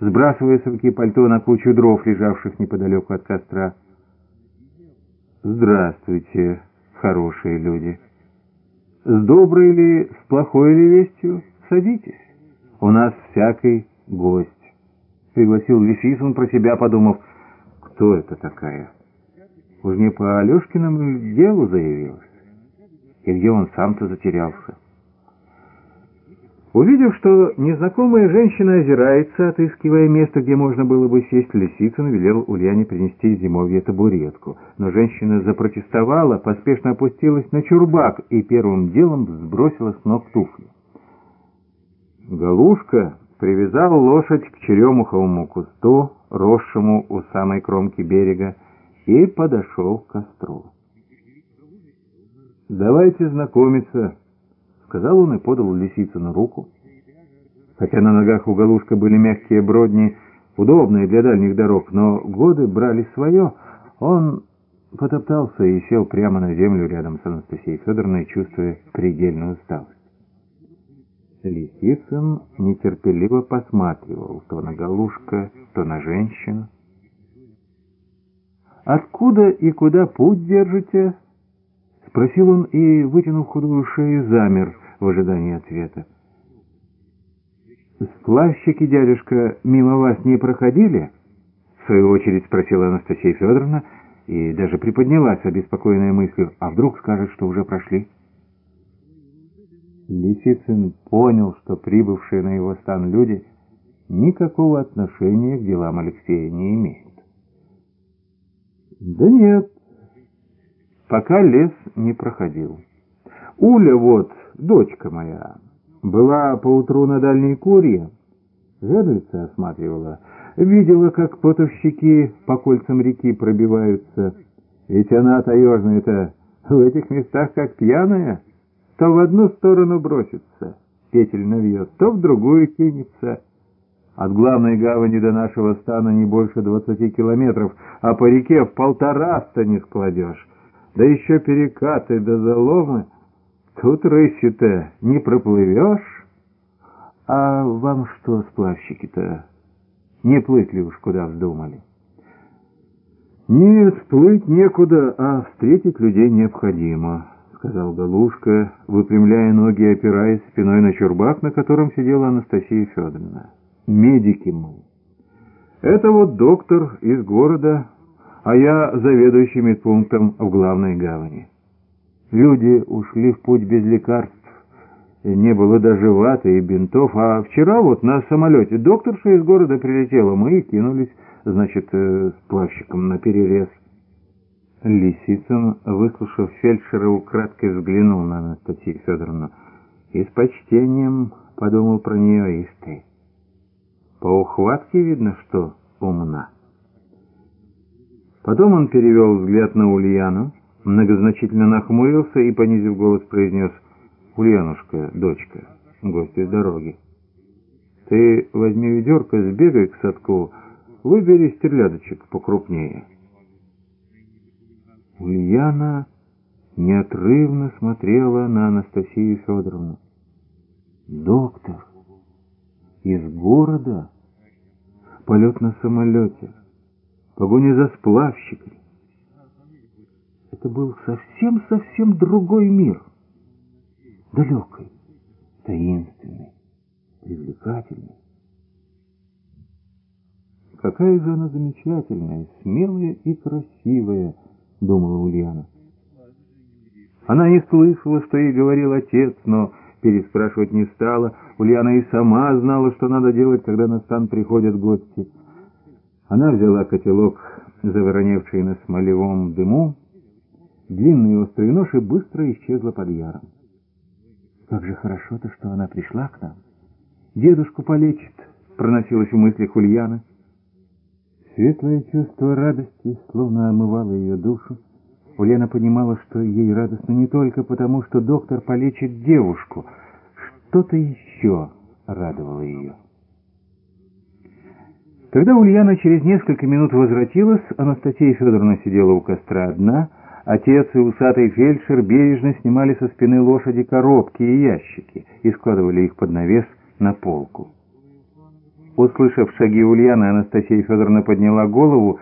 сбрасывая с руки пальто на кучу дров, лежавших неподалеку от костра. «Здравствуйте, хорошие люди! С доброй или с плохой ли вестью садитесь? У нас всякий гость!» Пригласил Лисицын про себя, подумав, кто это такая? Уж не по Алешкиному делу заявилась? И где он сам-то затерялся? Увидев, что незнакомая женщина озирается, отыскивая место, где можно было бы сесть, Лисицын велел Ульяне принести зимовье табуретку. Но женщина запротестовала, поспешно опустилась на чурбак и первым делом сбросила с ног туфли. Галушка привязал лошадь к черемуховому кусту, росшему у самой кромки берега, и подошел к костру. «Давайте знакомиться», сказал он и подал Лисицыну руку. Хотя на ногах у Галушка были мягкие бродни, удобные для дальних дорог, но годы брали свое, он потоптался и сел прямо на землю рядом с Анастасией Федоровной, чувствуя предельную усталость. Лисицын нетерпеливо посматривал то на Галушка, то на женщину. «Откуда и куда путь держите?» — спросил он и, вытянув худую шею, замер в ожидании ответа. «Сплавщики, дядюшка, мимо вас не проходили?» — в свою очередь спросила Анастасия Федоровна и даже приподнялась, обеспокоенная мыслью, а вдруг скажет, что уже прошли. Лисицын понял, что прибывшие на его стан люди никакого отношения к делам Алексея не имеют. «Да нет, пока лес не проходил. Уля вот, дочка моя, была поутру на дальней курье, жерлица осматривала, видела, как потовщики по кольцам реки пробиваются, ведь она таежная-то в этих местах как пьяная, то в одну сторону бросится, петель навьет, то в другую кинется. От главной гавани до нашего стана не больше двадцати километров, а по реке в полтора-то не складешь да еще перекаты да заломы. Тут рысью-то не проплывешь. А вам что, сплавщики-то, не плыть ли уж куда вздумали? Нет, плыть некуда, а встретить людей необходимо, сказал Галушка, выпрямляя ноги и опираясь спиной на чурбак, на котором сидела Анастасия Федоровна. Медики мы. Это вот доктор из города а я заведующий медпунктом в главной гавани. Люди ушли в путь без лекарств, не было даже ваты и бинтов, а вчера вот на самолете докторша из города прилетела, мы и кинулись, значит, э, с плавщиком на перерез. Лисицын, выслушав фельдшера, украдкой взглянул на Анастасию Федоровну и с почтением подумал про нее и ты. По ухватке видно, что умна. Потом он перевел взгляд на Ульяну, многозначительно нахмурился и, понизив голос, произнес «Ульянушка, дочка, гость из дороги, ты возьми ведерко, сбегай к садку, выбери стерлядочек покрупнее». Ульяна неотрывно смотрела на Анастасию Федоровну. «Доктор, из города? Полет на самолете» погоне за сплавщиками. Это был совсем-совсем другой мир. Далекий, таинственный, привлекательный. «Какая же она замечательная, смелая и красивая», — думала Ульяна. Она не слышала, что ей говорил отец, но переспрашивать не стала. Ульяна и сама знала, что надо делать, когда на стан приходят гости. Она взяла котелок, завороневший на смолевом дыму, длинный острый нож и быстро исчезла под яром. «Как же хорошо-то, что она пришла к нам! Дедушку полечит!» — проносилась в мыслях Ульяна. Светлое чувство радости словно омывало ее душу. Ульяна понимала, что ей радостно не только потому, что доктор полечит девушку. Что-то еще радовало ее. Когда Ульяна через несколько минут возвратилась, Анастасия Федоровна сидела у костра одна, отец и усатый фельдшер бережно снимали со спины лошади коробки и ящики и складывали их под навес на полку. Услышав шаги Ульяны, Анастасия Федоровна подняла голову